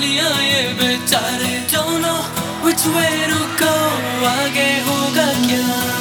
गलियाँ ये बेचारे know which way to आगे होगा क्या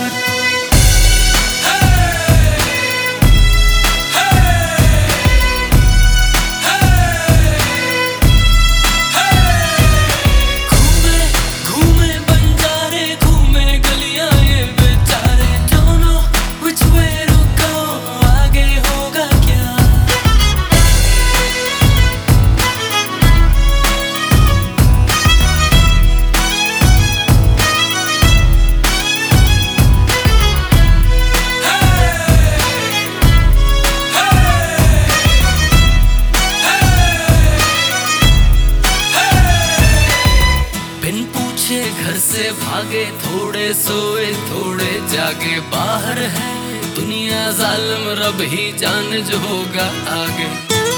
से भागे, थोड़े सोए, थोड़े जागे। बाहर है दुनिया जालम, रब ही जान जो होगा आगे।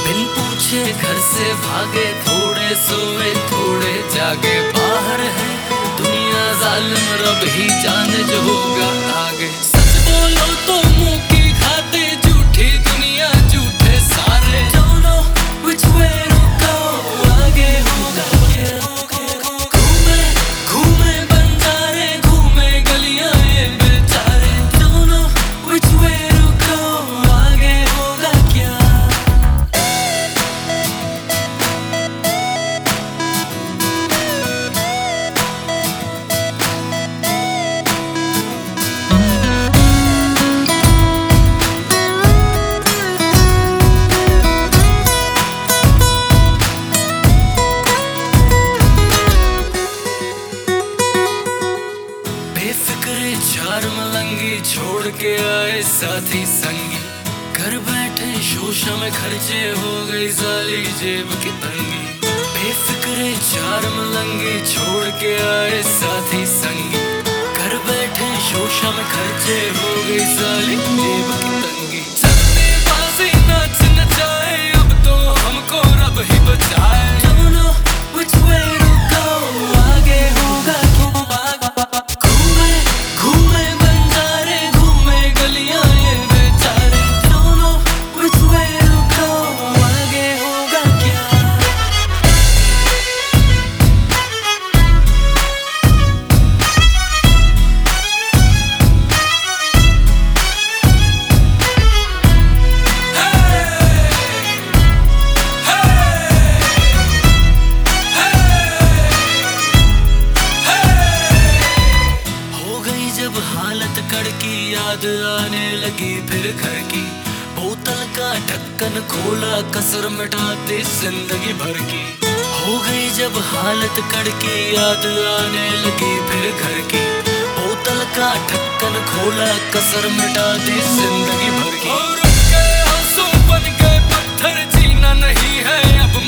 बिन पूछे घर से भागे, थोड़े सोए, थोड़े जागे। बाहर है दुनिया जालम, रब ही जान जो होगा बेफिक्रे चार मलंगी छोड़ के आए साथी संगी। घर बैठे शोशा में खर्चे हो गई जाली जेब की तंगी। बेफिक्रे चार मलंगी छोड़ के आए साथी संगी। घर बैठे शोशा में खर्चे हो गई जाली जेब की याद आने लगी फिर घर की। बोतल का ढक्कन खोला, कसर मिटा दी ज़िंदगी भर की। हो गई जब हालत कड़की, याद आने लगी फिर घर की। बोतल का ढक्कन खोला, कसर मिटा दी ज़िंदगी भर की। और उनके आँसू बन गए पत्थर जीना नहीं है, अब